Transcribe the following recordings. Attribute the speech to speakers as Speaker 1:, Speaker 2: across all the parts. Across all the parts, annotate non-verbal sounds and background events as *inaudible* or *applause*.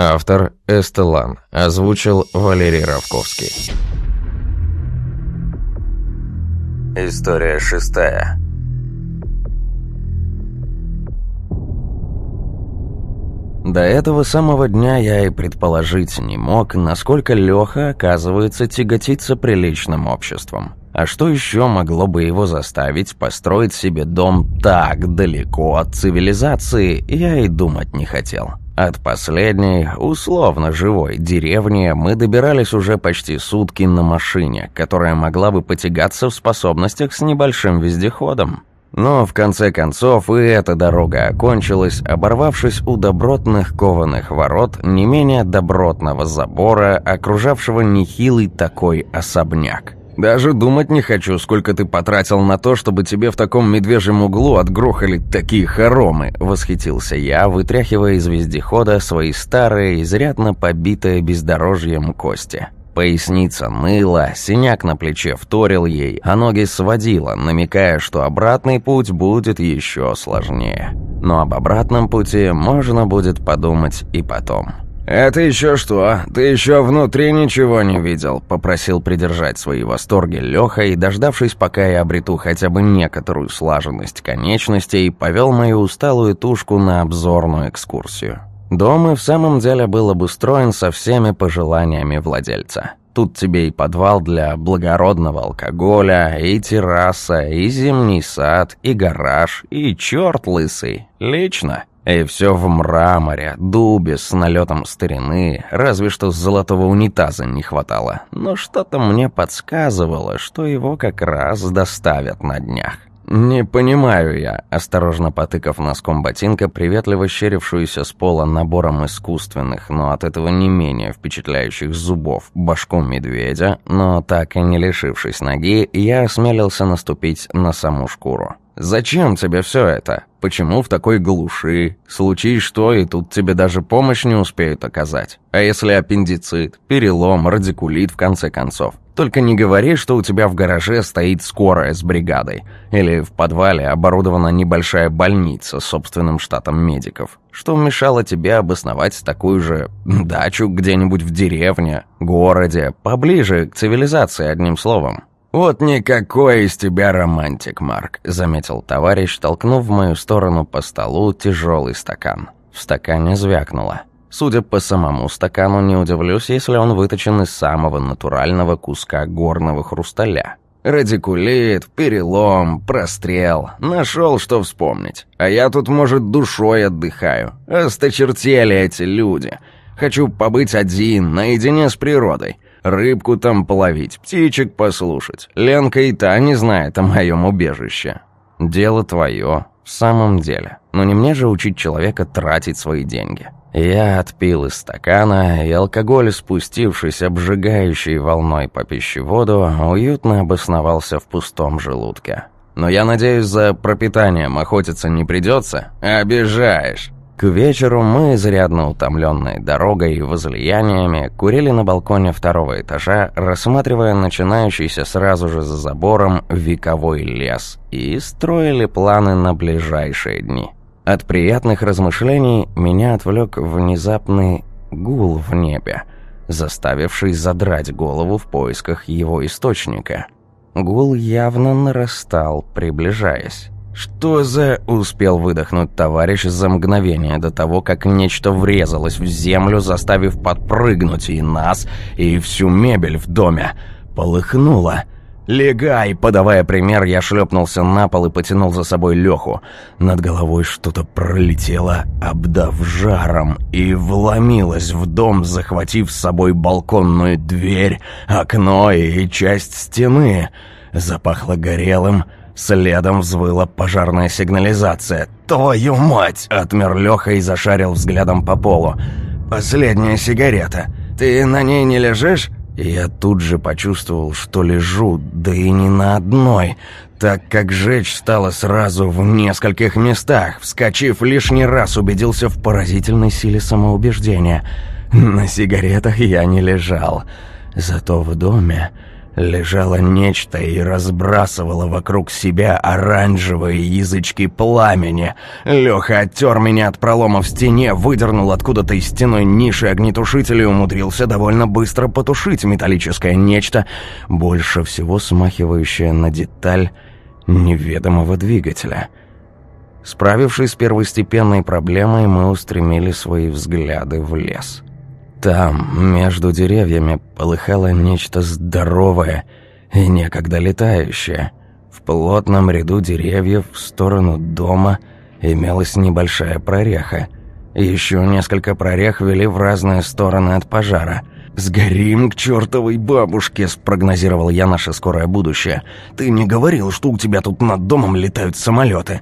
Speaker 1: Автор Эстелан. Озвучил Валерий Равковский. История шестая. До этого самого дня я и предположить не мог, насколько Леха, оказывается, тяготится приличным обществом. А что еще могло бы его заставить построить себе дом так далеко от цивилизации, я и думать не хотел. От последней, условно живой деревни мы добирались уже почти сутки на машине, которая могла бы потягаться в способностях с небольшим вездеходом. Но в конце концов и эта дорога окончилась, оборвавшись у добротных кованых ворот не менее добротного забора, окружавшего нехилый такой особняк. Даже думать не хочу, сколько ты потратил на то, чтобы тебе в таком медвежьем углу отгрохали такие хоромы», — восхитился я, вытряхивая из вездехода свои старые, изрядно побитые бездорожьем кости. Поясница ныла, синяк на плече вторил ей, а ноги сводила, намекая, что обратный путь будет еще сложнее. Но об обратном пути можно будет подумать и потом. «Это еще что? Ты еще внутри ничего не видел?» Попросил придержать свои восторги Леха и, дождавшись, пока я обрету хотя бы некоторую слаженность конечностей, повел мою усталую тушку на обзорную экскурсию. Дом и в самом деле был обустроен со всеми пожеланиями владельца. Тут тебе и подвал для благородного алкоголя, и терраса, и зимний сад, и гараж, и черт лысый. Лично. И все в мраморе, дубе с налетом старины, разве что золотого унитаза не хватало. Но что-то мне подсказывало, что его как раз доставят на днях. «Не понимаю я», – осторожно потыкав носком ботинка, приветливо щерившуюся с пола набором искусственных, но от этого не менее впечатляющих зубов, башку медведя, но так и не лишившись ноги, я осмелился наступить на саму шкуру. «Зачем тебе все это? Почему в такой глуши? Случись что, и тут тебе даже помощь не успеют оказать. А если аппендицит, перелом, радикулит в конце концов? Только не говори, что у тебя в гараже стоит скорая с бригадой. Или в подвале оборудована небольшая больница с собственным штатом медиков. Что мешало тебе обосновать такую же дачу где-нибудь в деревне, городе, поближе к цивилизации, одним словом? «Вот никакой из тебя романтик, Марк», — заметил товарищ, толкнув в мою сторону по столу тяжелый стакан. В стакане звякнуло. Судя по самому стакану, не удивлюсь, если он выточен из самого натурального куска горного хрусталя. Радикулит, перелом, прострел. Нашел, что вспомнить. А я тут, может, душой отдыхаю. Осточертели эти люди. Хочу побыть один, наедине с природой. Рыбку там половить, птичек послушать. Ленка и та не знает о моем убежище. Дело твое, в самом деле. Но не мне же учить человека тратить свои деньги. Я отпил из стакана, и алкоголь, спустившись обжигающей волной по пищеводу, уютно обосновался в пустом желудке. Но я надеюсь, за пропитанием охотиться не придется? Обижаешь. К вечеру мы, изрядно утомленные дорогой и возлияниями, курили на балконе второго этажа, рассматривая начинающийся сразу же за забором вековой лес, и строили планы на ближайшие дни. От приятных размышлений меня отвлек внезапный гул в небе, заставивший задрать голову в поисках его источника. Гул явно нарастал, приближаясь. «Что за...» — успел выдохнуть товарищ за мгновение до того, как нечто врезалось в землю, заставив подпрыгнуть и нас, и всю мебель в доме. Полыхнуло. «Легай!» Подавая пример, я шлепнулся на пол и потянул за собой Леху. Над головой что-то пролетело, обдав жаром, и вломилось в дом, захватив с собой балконную дверь, окно и часть стены. Запахло горелым, Следом взвыла пожарная сигнализация. «Твою мать!» — отмер Леха и зашарил взглядом по полу. «Последняя сигарета. Ты на ней не лежишь?» Я тут же почувствовал, что лежу, да и не на одной, так как жечь стало сразу в нескольких местах. Вскочив лишний раз, убедился в поразительной силе самоубеждения. На сигаретах я не лежал. Зато в доме лежало нечто и разбрасывало вокруг себя оранжевые язычки пламени. Леха оттер меня от пролома в стене, выдернул откуда-то из стеной ниши огнетушителя и умудрился довольно быстро потушить металлическое нечто, больше всего смахивающее на деталь неведомого двигателя. Справившись с первостепенной проблемой, мы устремили свои взгляды в лес. Там, между деревьями, полыхало нечто здоровое и некогда летающее. В плотном ряду деревьев в сторону дома имелась небольшая прореха. Еще несколько прорех вели в разные стороны от пожара. «Сгорим к чертовой бабушке», – спрогнозировал я наше скорое будущее. «Ты не говорил, что у тебя тут над домом летают самолеты?»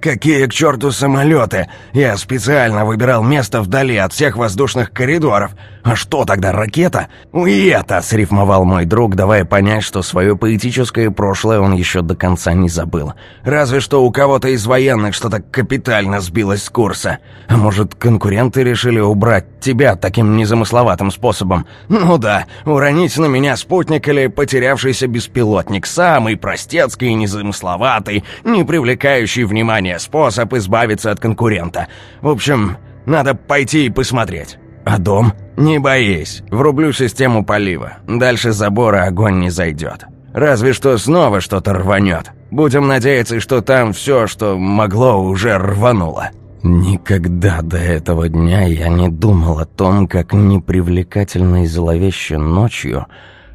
Speaker 1: «Какие к черту самолеты? Я специально выбирал место вдали от всех воздушных коридоров. А что тогда, ракета? Уета!» — срифмовал мой друг, давая понять, что свое поэтическое прошлое он еще до конца не забыл. «Разве что у кого-то из военных что-то капитально сбилось с курса. А может, конкуренты решили убрать тебя таким незамысловатым способом? Ну да, уронить на меня спутник или потерявшийся беспилотник. Самый простецкий незамысловатый, не привлекающий внимания способ избавиться от конкурента. В общем, надо пойти и посмотреть». «А дом?» «Не боись, врублю систему полива. Дальше забора огонь не зайдет. Разве что снова что-то рванет. Будем надеяться, что там все, что могло, уже рвануло». Никогда до этого дня я не думал о том, как непривлекательно и зловеще ночью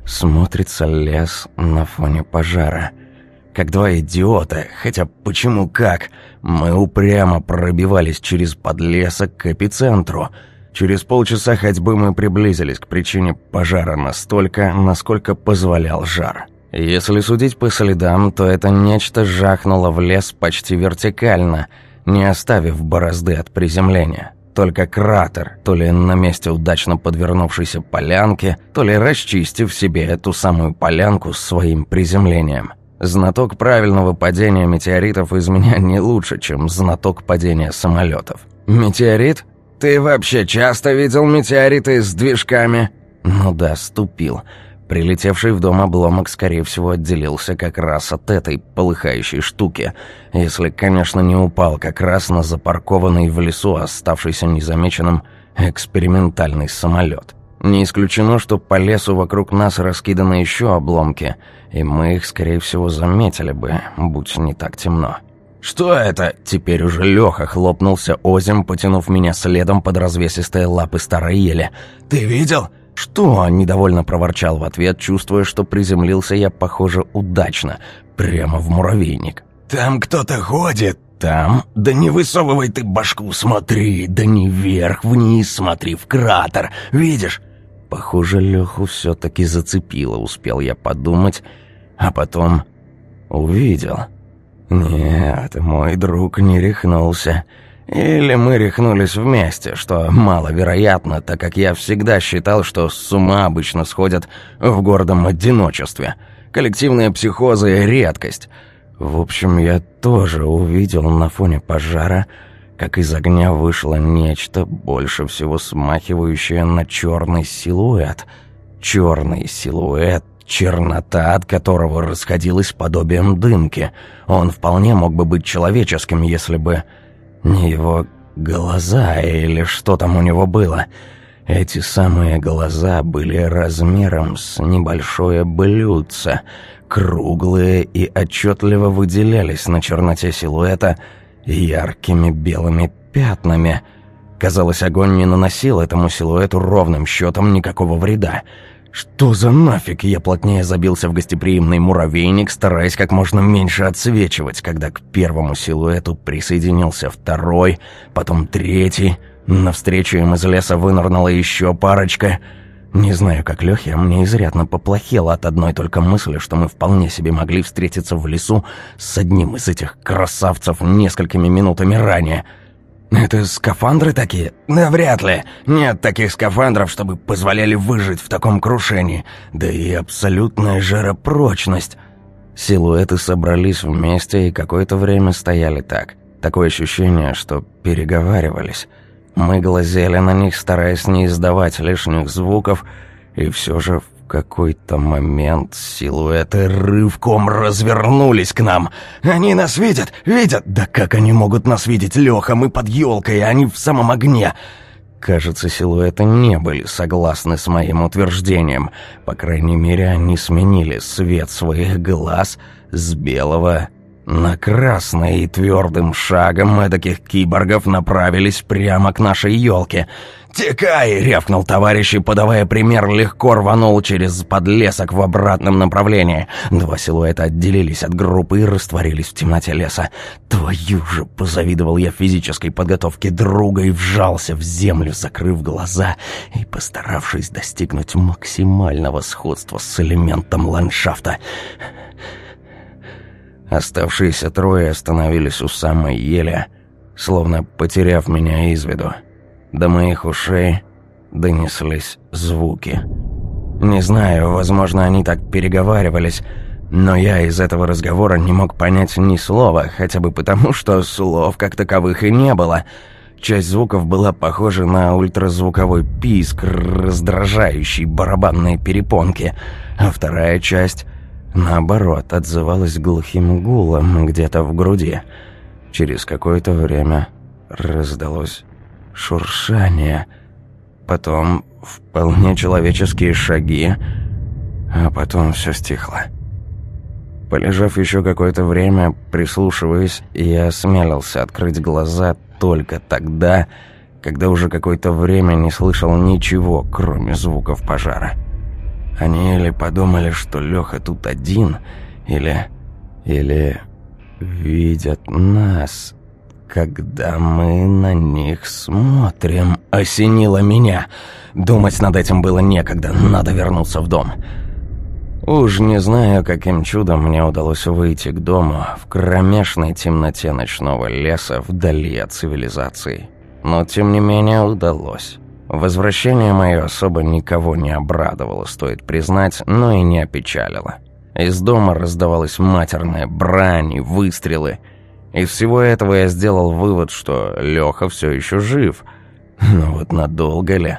Speaker 1: смотрится лес на фоне пожара. Как два идиота, хотя почему как, мы упрямо пробивались через подлесок к эпицентру – Через полчаса ходьбы мы приблизились к причине пожара настолько, насколько позволял жар. Если судить по следам, то это нечто жахнуло в лес почти вертикально, не оставив борозды от приземления. Только кратер, то ли на месте удачно подвернувшейся полянки, то ли расчистив себе эту самую полянку своим приземлением. Знаток правильного падения метеоритов из меня не лучше, чем знаток падения самолетов. Метеорит? «Ты вообще часто видел метеориты с движками?» «Ну да, ступил». Прилетевший в дом обломок, скорее всего, отделился как раз от этой полыхающей штуки, если, конечно, не упал как раз на запаркованный в лесу, оставшийся незамеченным, экспериментальный самолет. Не исключено, что по лесу вокруг нас раскиданы еще обломки, и мы их, скорее всего, заметили бы, будь не так темно. «Что это?» Теперь уже Леха хлопнулся озим, потянув меня следом под развесистые лапы старой ели. «Ты видел?» «Что?» – недовольно проворчал в ответ, чувствуя, что приземлился я, похоже, удачно, прямо в муравейник.
Speaker 2: «Там кто-то ходит!»
Speaker 1: «Там? Да не высовывай ты башку, смотри! Да не вверх-вниз, смотри, в кратер! Видишь?» Похоже, Леху все-таки зацепило, успел я подумать, а потом увидел. Нет, мой друг не рехнулся. Или мы рехнулись вместе, что маловероятно, так как я всегда считал, что с ума обычно сходят в гордом одиночестве. Коллективная психоза – редкость. В общем, я тоже увидел на фоне пожара, как из огня вышло нечто, больше всего смахивающее на черный силуэт. Черный силуэт чернота от которого расходилась подобием дымки. Он вполне мог бы быть человеческим, если бы не его глаза или что там у него было. Эти самые глаза были размером с небольшое блюдце, круглые и отчетливо выделялись на черноте силуэта яркими белыми пятнами. Казалось, огонь не наносил этому силуэту ровным счетом никакого вреда. Что за нафиг? Я плотнее забился в гостеприимный муравейник, стараясь как можно меньше отсвечивать, когда к первому силуэту присоединился второй, потом третий. Навстречу им из леса вынырнула еще парочка. Не знаю, как Лёхе, а мне изрядно поплохело от одной только мысли, что мы вполне себе могли встретиться в лесу с одним из этих красавцев несколькими минутами ранее — «Это скафандры такие?» «Навряд ли. Нет таких скафандров, чтобы позволяли выжить в таком крушении. Да и абсолютная жаропрочность». Силуэты собрались вместе и какое-то время стояли так. Такое ощущение, что переговаривались. Мы глазели на них, стараясь не издавать лишних звуков, и все же какой-то момент силуэты рывком развернулись к нам. «Они нас видят! Видят! Да как они могут нас видеть, Леха? Мы под елкой, а они в самом огне!» Кажется, силуэты не были согласны с моим утверждением. По крайней мере, они сменили цвет своих глаз с белого на красный и твердым шагом эдаких киборгов направились прямо к нашей елке. «Текай!» — рявкнул товарищ и, подавая пример, легко рванул через подлесок в обратном направлении. Два силуэта отделились от группы и растворились в темноте леса. «Твою же!» — позавидовал я физической подготовке друга и вжался в землю, закрыв глаза и постаравшись достигнуть максимального сходства с элементом ландшафта. Оставшиеся трое остановились у самой ели, словно потеряв меня из виду. До моих ушей донеслись звуки. Не знаю, возможно, они так переговаривались, но я из этого разговора не мог понять ни слова, хотя бы потому, что слов как таковых и не было. Часть звуков была похожа на ультразвуковой писк, раздражающий барабанные перепонки, а вторая часть наоборот, отзывалась глухим гулом где-то в груди. Через какое-то время раздалось шуршание, потом вполне человеческие шаги, а потом все стихло. Полежав еще какое-то время, прислушиваясь, я осмелился открыть глаза только тогда, когда уже какое-то время не слышал ничего, кроме звуков пожара. Они или подумали, что Леха тут один, или... или видят нас, когда мы на них смотрим. Осенило меня. Думать над этим было некогда, надо вернуться в дом. Уж не знаю, каким чудом мне удалось выйти к дому в кромешной темноте ночного леса вдали от цивилизации. Но тем не менее удалось. Возвращение мое особо никого не обрадовало, стоит признать, но и не опечалило. Из дома раздавалась матерная брань и выстрелы. Из всего этого я сделал вывод, что Леха все еще жив. *laughs* Но вот надолго ли?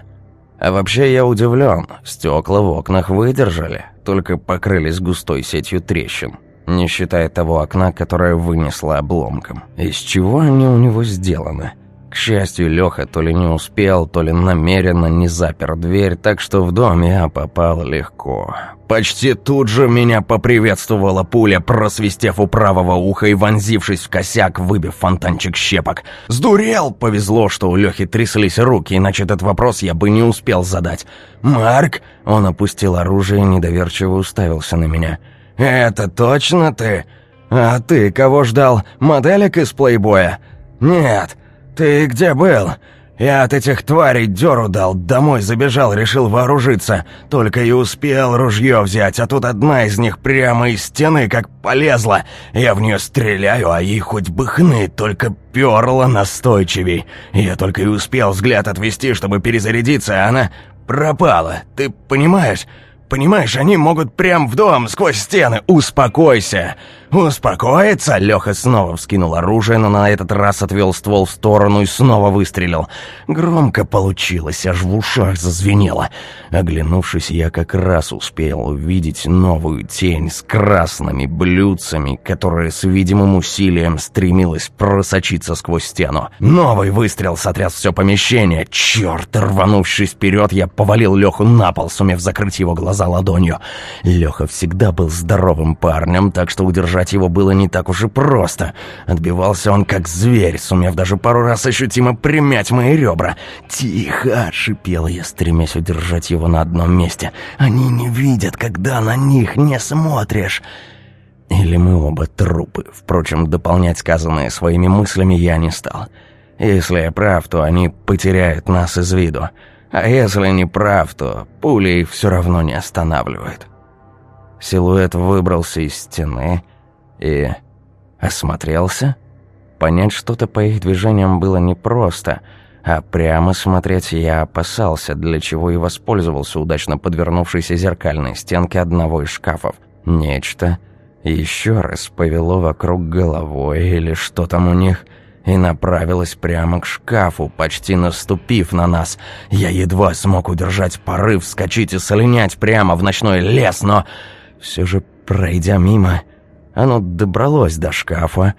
Speaker 1: А вообще я удивлен. Стекла в окнах выдержали, только покрылись густой сетью трещин. Не считая того окна, которое вынесло обломком. Из чего они у него сделаны? К счастью, Леха то ли не успел, то ли намеренно не запер дверь, так что в дом я попал легко. Почти тут же меня поприветствовала пуля, просвистев у правого уха и вонзившись в косяк, выбив фонтанчик щепок. «Сдурел!» Повезло, что у Лехи тряслись руки, иначе этот вопрос я бы не успел задать. «Марк?» Он опустил оружие и недоверчиво уставился на меня. «Это точно ты? А ты кого ждал? Моделек из плейбоя?» «Нет». «Ты где был? Я от этих тварей дёру дал, домой забежал, решил вооружиться. Только и успел ружье взять, а тут одна из них прямо из стены как полезла. Я в нее стреляю, а ей хоть бы хны, только перла настойчивей. Я только и успел взгляд отвести, чтобы перезарядиться, а она пропала. Ты понимаешь?» Понимаешь, они могут прям в дом, сквозь стены. Успокойся. Успокоиться? Леха снова вскинул оружие, но на этот раз отвел ствол в сторону и снова выстрелил. Громко получилось, аж в ушах зазвенело. Оглянувшись, я как раз успел увидеть новую тень с красными блюдцами, которая с видимым усилием стремилась просочиться сквозь стену. Новый выстрел сотряс все помещение. Черт, рванувшись вперед, я повалил Леху на пол, сумев закрыть его глаза ладонью. Леха всегда был здоровым парнем, так что удержать его было не так уж и просто. Отбивался он как зверь, сумев даже пару раз ощутимо примять мои ребра. «Тихо!» — шипела я, стремясь удержать его на одном месте. «Они не видят, когда на них не смотришь!» Или мы оба трупы. Впрочем, дополнять сказанное своими мыслями я не стал. Если я прав, то они потеряют нас из виду. А если не прав, то пули их все равно не останавливают. Силуэт выбрался из стены и осмотрелся. Понять что-то по их движениям было непросто, а прямо смотреть я опасался, для чего и воспользовался удачно подвернувшейся зеркальной стенкой одного из шкафов. Нечто еще раз повело вокруг головой или что там у них – и направилась прямо к шкафу, почти наступив на нас. Я едва смог удержать порыв, вскочить и солинять прямо в ночной лес, но все же, пройдя мимо, оно добралось до шкафа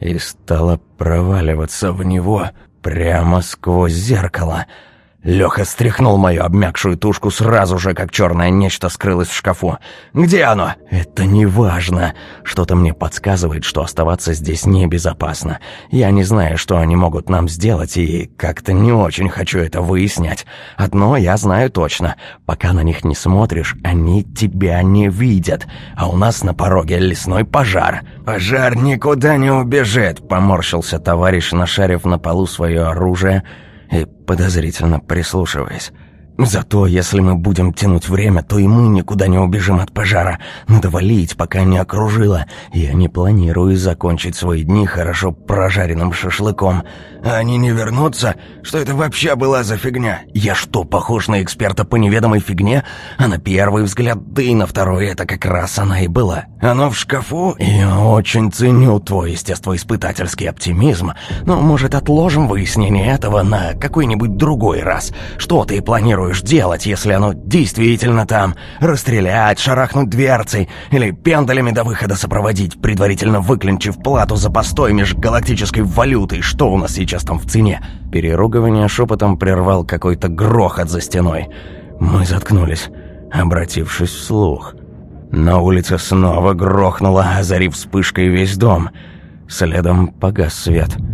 Speaker 1: и стало проваливаться в него прямо сквозь зеркало — Леха стряхнул мою обмякшую тушку сразу же, как черное нечто скрылось в шкафу. «Где оно?» «Это не важно. Что-то мне подсказывает, что оставаться здесь небезопасно. Я не знаю, что они могут нам сделать, и как-то не очень хочу это выяснять. Одно я знаю точно. Пока на них не смотришь, они тебя не видят. А у нас на пороге лесной пожар». «Пожар никуда не убежит», — поморщился товарищ, нашарив на полу свое оружие — подозрительно прислушиваясь. Зато если мы будем тянуть время, то и мы никуда не убежим от пожара. Надо валить, пока не окружило. Я не планирую закончить свои дни хорошо прожаренным шашлыком.
Speaker 2: А они не вернутся? Что это вообще была за фигня?
Speaker 1: Я что, похож на эксперта по неведомой фигне? А на первый взгляд, да и на второй это как раз она и была.
Speaker 2: Оно в шкафу?
Speaker 1: Я очень ценю твой естествоиспытательский оптимизм. Но, может, отложим выяснение этого на какой-нибудь другой раз? Что ты планируешь планируешь делать, если оно действительно там? Расстрелять, шарахнуть дверцей или пендалями до выхода сопроводить, предварительно выклинчив плату за постой межгалактической валютой? Что у нас сейчас там в цене?» Переругивание шепотом прервал какой-то грохот за стеной. Мы заткнулись, обратившись вслух. На улице снова грохнуло, озарив вспышкой весь дом. Следом погас свет —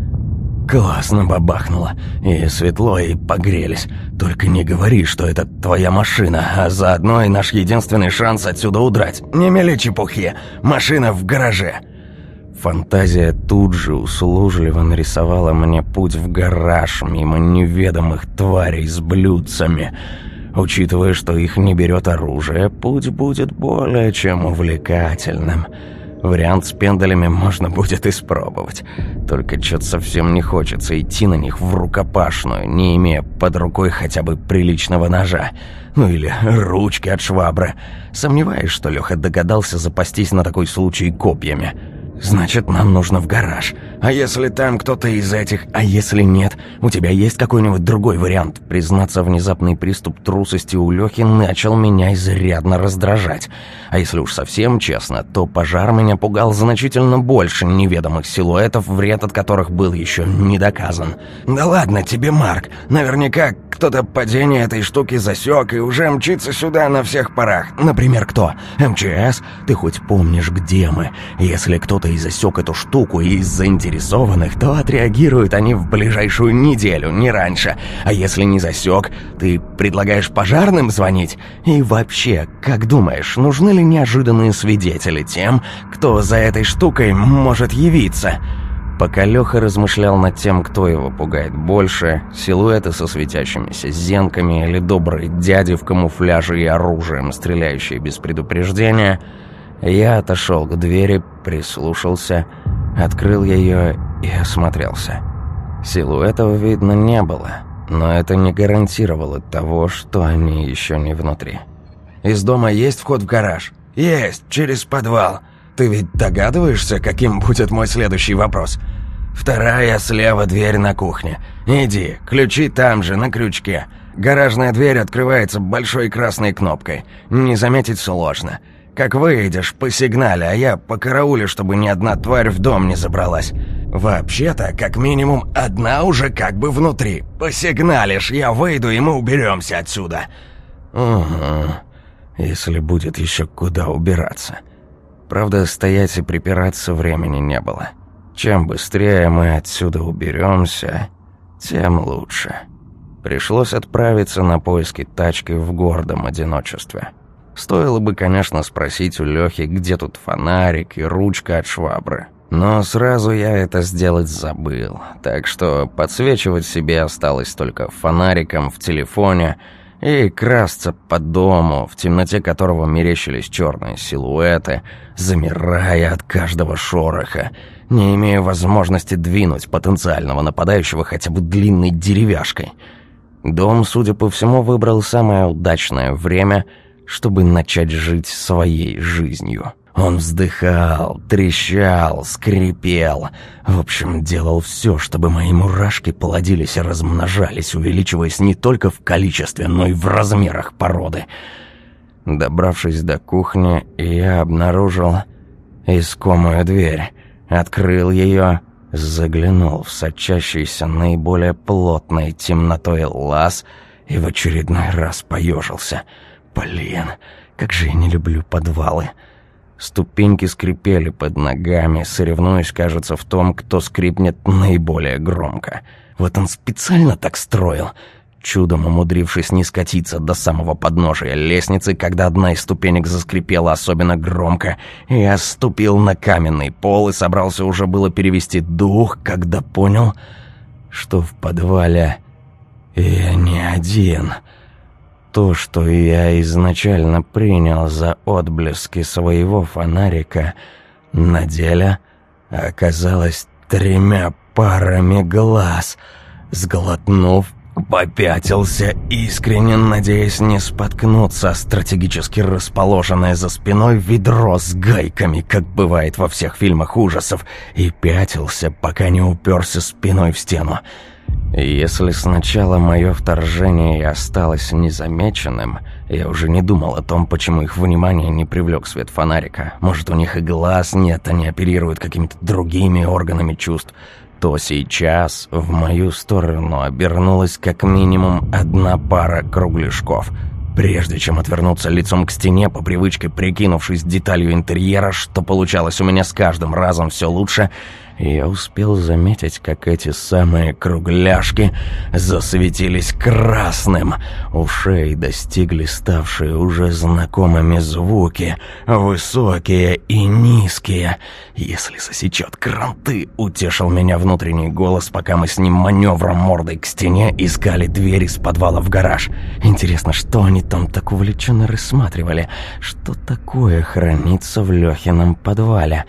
Speaker 1: Классно бабахнуло. И светло, и погрелись. Только не говори, что это твоя машина, а заодно и наш единственный шанс отсюда удрать. Не мели чепухи. Машина в гараже. Фантазия тут же услужливо нарисовала мне путь в гараж мимо неведомых тварей с блюдцами. Учитывая, что их не берет оружие, путь будет более чем увлекательным. Вариант с пендалями можно будет испробовать. Только что-то совсем не хочется идти на них в рукопашную, не имея под рукой хотя бы приличного ножа. Ну или ручки от швабры. Сомневаюсь, что Леха догадался запастись на такой случай копьями. Значит, нам нужно в гараж. А если там кто-то из этих... А если нет? У тебя есть какой-нибудь другой вариант? Признаться, внезапный приступ трусости у Лехи начал меня изрядно раздражать. А если уж совсем честно, то пожар меня пугал значительно больше неведомых силуэтов, вред от которых был еще не доказан.
Speaker 2: Да ладно тебе, Марк. Наверняка кто-то падение этой штуки засек и уже мчится сюда на всех парах.
Speaker 1: Например, кто? МЧС? Ты хоть помнишь, где мы? Если кто-то кто-то и засек эту штуку из заинтересованных, то отреагируют они в ближайшую неделю, не раньше. А если не засек, ты предлагаешь пожарным звонить? И вообще, как думаешь, нужны ли неожиданные свидетели тем, кто за этой штукой может явиться?» Пока Леха размышлял над тем, кто его пугает больше, силуэты со светящимися зенками или добрые дяди в камуфляже и оружием, стреляющие без предупреждения – я отошел к двери, прислушался, открыл ее и осмотрелся. Силуэтов видно не было, но это не гарантировало того, что они еще не внутри.
Speaker 2: «Из дома есть вход в гараж?» «Есть, через подвал. Ты ведь догадываешься, каким будет мой следующий вопрос?» «Вторая слева дверь на кухне. Иди, ключи там же, на крючке. Гаражная дверь открывается большой красной кнопкой. Не заметить сложно. Как выйдешь, по сигнале, а я по карауле, чтобы ни одна тварь в дом не забралась. Вообще-то, как минимум, одна уже как бы внутри. Посигналишь, я выйду, и мы уберемся отсюда».
Speaker 1: «Угу. Если будет еще куда убираться». Правда, стоять и припираться времени не было. Чем быстрее мы отсюда уберемся, тем лучше. Пришлось отправиться на поиски тачки в гордом одиночестве. Стоило бы, конечно, спросить у Лёхи, где тут фонарик и ручка от швабры. Но сразу я это сделать забыл, так что подсвечивать себе осталось только фонариком в телефоне и красться по дому, в темноте которого мерещились черные силуэты, замирая от каждого шороха, не имея возможности двинуть потенциального нападающего хотя бы длинной деревяшкой. Дом, судя по всему, выбрал самое удачное время — чтобы начать жить своей жизнью. Он вздыхал, трещал, скрипел. В общем, делал все, чтобы мои мурашки плодились и размножались, увеличиваясь не только в количестве, но и в размерах породы. Добравшись до кухни, я обнаружил искомую дверь. Открыл ее, заглянул в сочащийся наиболее плотной темнотой лаз и в очередной раз поежился. Блин, как же я не люблю подвалы. Ступеньки скрипели под ногами, соревнуясь, кажется, в том, кто скрипнет наиболее громко. Вот он специально так строил, чудом умудрившись не скатиться до самого подножия лестницы, когда одна из ступенек заскрипела особенно громко, я ступил на каменный пол и собрался уже было перевести дух, когда понял, что в подвале я не один — то, что я изначально принял за отблески своего фонарика, на деле оказалось тремя парами глаз. Сглотнув, попятился, искренне надеясь не споткнуться стратегически расположенное за спиной ведро с гайками, как бывает во всех фильмах ужасов, и пятился, пока не уперся спиной в стену. Если сначала мое вторжение и осталось незамеченным, я уже не думал о том, почему их внимание не привлек свет фонарика. Может, у них и глаз нет, они оперируют какими-то другими органами чувств. То сейчас в мою сторону обернулась как минимум одна пара кругляшков — Прежде чем отвернуться лицом к стене, по привычке прикинувшись деталью интерьера, что получалось у меня с каждым разом все лучше, я успел заметить, как эти самые кругляшки засветились красным. Ушей достигли ставшие уже знакомыми звуки, высокие и низкие. «Если засечет кранты», — утешил меня внутренний голос, пока мы с ним маневром мордой к стене искали дверь из подвала в гараж. Интересно, что они там так увлеченно рассматривали? Что такое хранится в Лехином подвале?»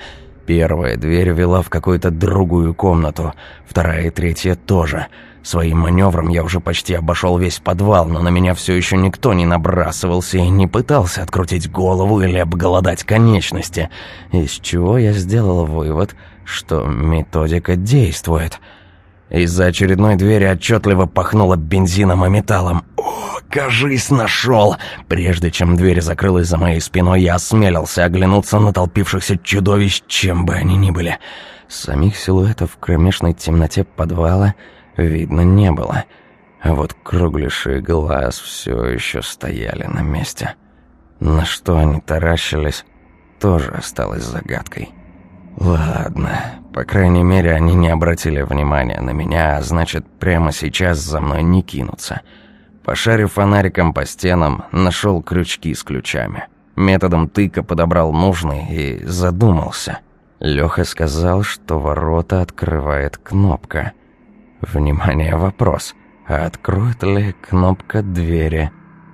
Speaker 1: Первая дверь вела в какую-то другую комнату, вторая и третья тоже. Своим маневром я уже почти обошел весь подвал, но на меня все еще никто не набрасывался и не пытался открутить голову или обголодать конечности, из чего я сделал вывод, что методика действует – из-за очередной двери отчетливо пахнуло бензином и металлом. «О, кажись, нашел!» Прежде чем дверь закрылась за моей спиной, я осмелился оглянуться на толпившихся чудовищ, чем бы они ни были. Самих силуэтов в кромешной темноте подвала видно не было. А вот круглиши глаз все еще стояли на месте. На что они таращились, тоже осталось загадкой. Ладно, по крайней мере, они не обратили внимания на меня, а значит, прямо сейчас за мной не кинутся. Пошарив фонариком по стенам, нашел крючки с ключами. Методом тыка подобрал нужный и задумался. Леха сказал, что ворота открывает кнопка. Внимание, вопрос. А откроет ли кнопка двери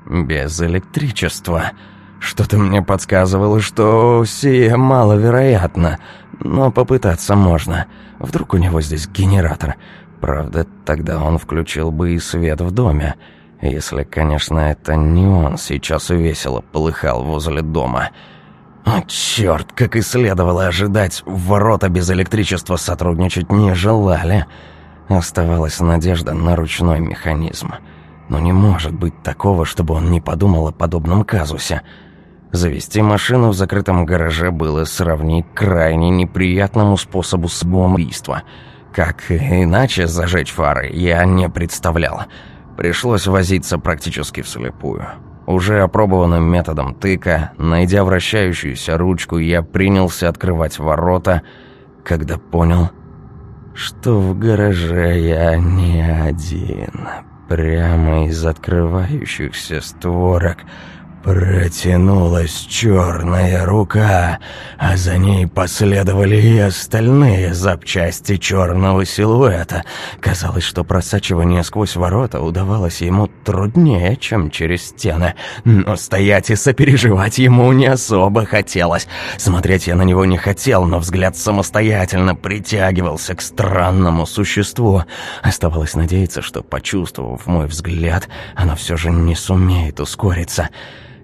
Speaker 1: без электричества? Что-то мне подсказывало, что сие маловероятно – но попытаться можно. Вдруг у него здесь генератор. Правда, тогда он включил бы и свет в доме. Если, конечно, это не он сейчас весело полыхал возле дома. О, черт, как и следовало ожидать, ворота без электричества сотрудничать не желали. Оставалась надежда на ручной механизм. Но не может быть такого, чтобы он не подумал о подобном казусе. Завести машину в закрытом гараже было сравнить крайне неприятному способу самоубийства. Как иначе зажечь фары, я не представлял. Пришлось возиться практически вслепую. Уже опробованным методом тыка, найдя вращающуюся ручку, я принялся открывать ворота, когда понял, что в гараже я не один. Прямо из открывающихся створок – Протянулась черная рука, а за ней последовали и остальные запчасти черного силуэта. Казалось, что просачивание сквозь ворота удавалось ему труднее, чем через стены. Но стоять и сопереживать ему не особо хотелось. Смотреть я на него не хотел, но взгляд самостоятельно притягивался к странному существу. Оставалось надеяться, что, почувствовав мой взгляд, оно все же не сумеет ускориться.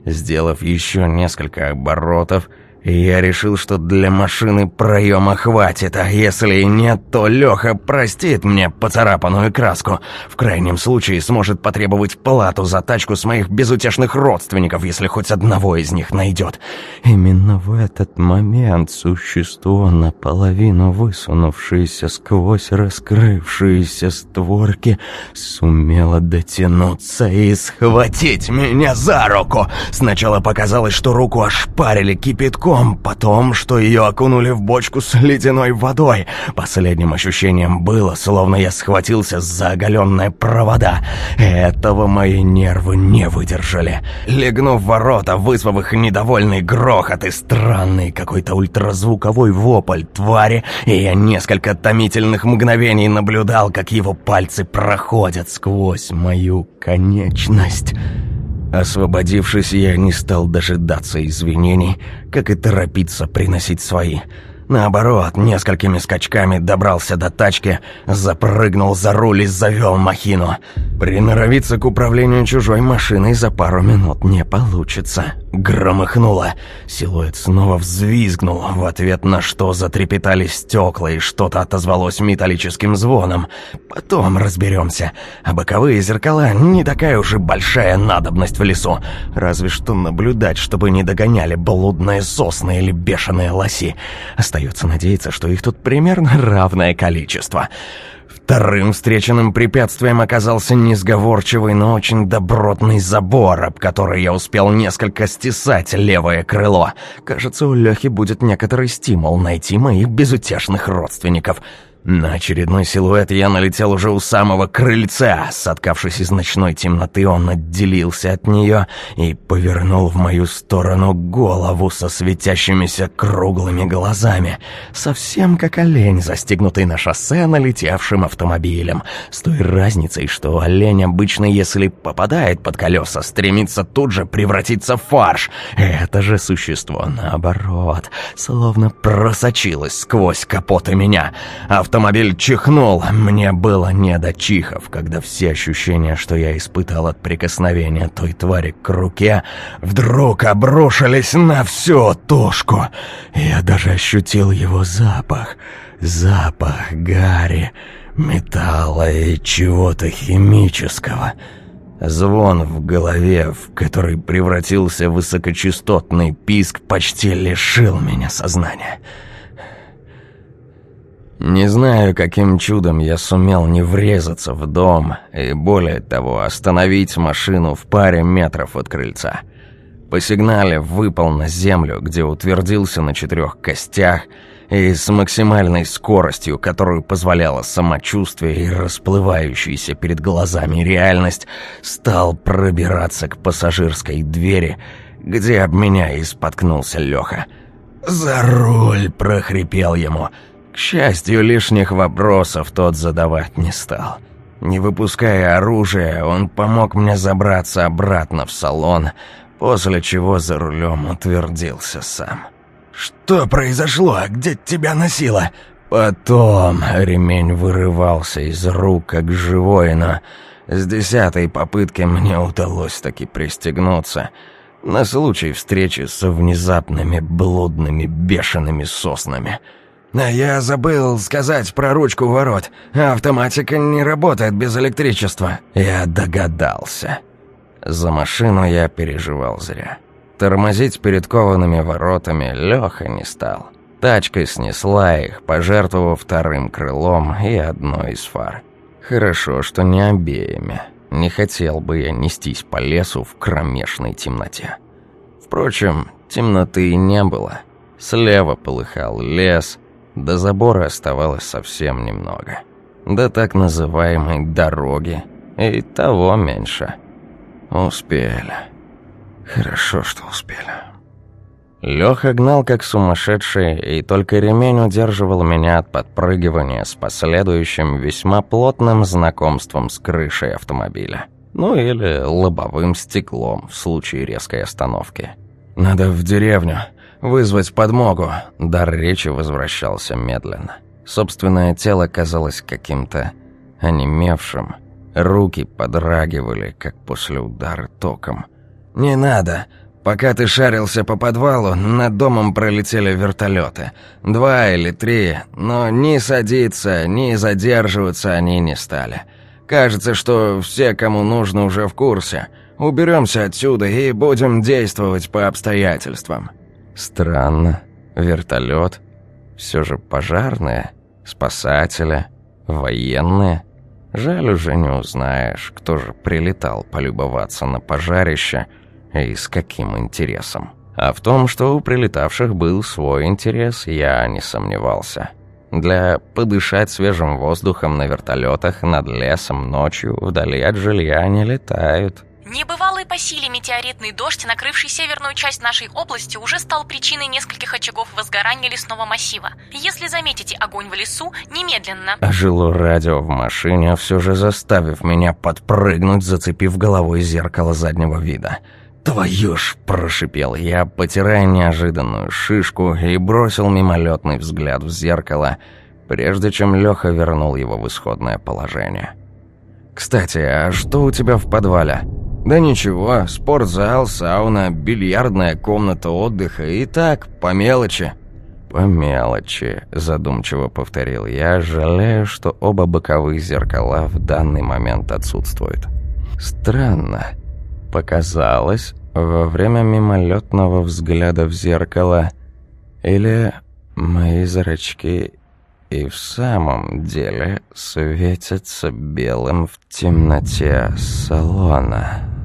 Speaker 1: Сделав еще несколько оборотов,
Speaker 2: я решил, что для машины проема хватит, а если и нет, то Леха простит мне поцарапанную краску. В крайнем случае сможет потребовать плату за тачку с моих безутешных родственников, если хоть одного из них найдет.
Speaker 1: Именно в этот момент существо, наполовину высунувшееся сквозь раскрывшиеся створки, сумело дотянуться и схватить меня за руку. Сначала показалось, что руку ошпарили кипятком, потом, потом, что ее окунули в бочку с ледяной водой. Последним ощущением было, словно я схватился за оголенные провода. Этого мои нервы не выдержали. Легнув ворота, вызвав их недовольный грохот и странный какой-то ультразвуковой вопль твари, я несколько томительных мгновений наблюдал, как его пальцы проходят сквозь мою конечность. Освободившись, я не стал дожидаться извинений, как и торопиться приносить свои – Наоборот, несколькими скачками добрался до тачки, запрыгнул за руль и завел махину. Приноровиться к управлению чужой машиной за пару минут не получится. Громыхнуло. Силуэт снова взвизгнул, в ответ на что затрепетали стекла и что-то отозвалось металлическим звоном. Потом разберемся. А боковые зеркала не такая уж и большая надобность в лесу. Разве что наблюдать, чтобы не догоняли блудные сосны или бешеные лоси. Остается надеяться, что их тут примерно равное количество. Вторым встреченным препятствием оказался несговорчивый, но очень добротный забор, об который я успел несколько стесать левое крыло. Кажется, у Лехи будет некоторый стимул найти моих безутешных родственников — на очередной силуэт я налетел уже у самого крыльца. Соткавшись из ночной темноты, он отделился от нее и повернул в мою сторону голову со светящимися круглыми глазами. Совсем как олень, застегнутый на шоссе налетевшим автомобилем. С той разницей, что олень обычно, если попадает под колеса, стремится тут же превратиться в фарш. Это же существо, наоборот, словно просочилось сквозь капоты меня. Авто Автомобиль чихнул. Мне было не до чихов, когда все ощущения, что я испытал от прикосновения той твари к руке, вдруг обрушились на всю тушку. Я даже ощутил его запах. Запах гари, металла и чего-то химического. Звон в голове, в который превратился в высокочастотный писк, почти лишил меня сознания. Не знаю, каким чудом я сумел не врезаться в дом и, более того, остановить машину в паре метров от крыльца. По сигнале выпал на землю, где утвердился на четырех костях и с максимальной скоростью, которую позволяло самочувствие и расплывающаяся перед глазами реальность, стал пробираться к пассажирской двери, где об меня и споткнулся Леха. «За руль!» – прохрипел ему – к счастью, лишних вопросов тот задавать не стал. Не выпуская оружия, он помог мне забраться обратно в салон, после чего за рулем утвердился сам. «Что произошло? Где тебя носило?» Потом ремень вырывался из рук, как живой, но с десятой попытки мне удалось таки пристегнуться на случай встречи со внезапными блудными бешеными соснами – я забыл сказать про ручку ворот. Автоматика не работает без электричества. Я догадался. За машину я переживал зря. Тормозить перед коваными воротами Леха не стал. Тачка снесла их, пожертвовав вторым крылом и одной из фар. Хорошо, что не обеими. Не хотел бы я нестись по лесу в кромешной темноте. Впрочем, темноты и не было. Слева полыхал лес, до забора оставалось совсем немного. До так называемой «дороги» и того меньше. Успели. Хорошо, что успели. Леха гнал как сумасшедший, и только ремень удерживал меня от подпрыгивания с последующим весьма плотным знакомством с крышей автомобиля. Ну или лобовым стеклом в случае резкой остановки. «Надо в деревню», Вызвать подмогу. Дар речи возвращался медленно. Собственное тело казалось каким-то онемевшим. Руки подрагивали, как после удара током. «Не надо!»
Speaker 2: пока ты шарился по подвалу, над домом пролетели вертолеты. Два или три, но ни садиться, ни задерживаться они не стали. Кажется, что все, кому нужно, уже в курсе. Уберемся отсюда и будем действовать по обстоятельствам».
Speaker 1: «Странно. Вертолет. Все же пожарные, спасатели, военные». Жаль уже не узнаешь, кто же прилетал полюбоваться на пожарище и с каким интересом. А в том, что у прилетавших был свой интерес, я не сомневался. Для подышать свежим воздухом на вертолетах над лесом ночью вдали от жилья не летают.
Speaker 3: Небывалый по силе метеоритный дождь, накрывший северную часть нашей области, уже стал причиной нескольких очагов возгорания лесного массива. Если заметите огонь в лесу, немедленно...
Speaker 1: Ожило радио в машине, все же заставив меня подпрыгнуть, зацепив головой зеркало заднего вида. «Твою ж!» – прошипел я, потирая неожиданную шишку и бросил мимолетный взгляд в зеркало, прежде чем Леха вернул его в исходное положение. «Кстати, а что у тебя в подвале?»
Speaker 2: «Да ничего, спортзал, сауна, бильярдная комната отдыха и так, по мелочи».
Speaker 1: «По мелочи», – задумчиво повторил я, жалею, что оба боковых зеркала в данный момент отсутствуют. «Странно. Показалось, во время мимолетного взгляда в зеркало, или мои зрачки и в самом деле светятся белым в темноте салона».